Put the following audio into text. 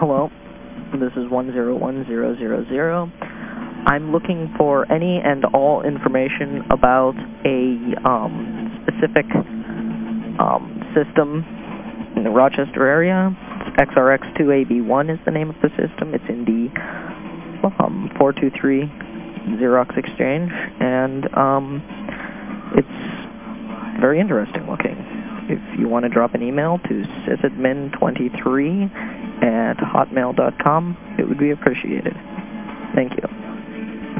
Hello, this is 101000. I'm looking for any and all information about a um, specific um, system in the Rochester area. XRX2AB1 is the name of the system. It's in the um, 423 Xerox Exchange, and um, it's very interesting looking. If you want to drop an email to sysadmin23 at hotmail.com, it would be appreciated. Thank you.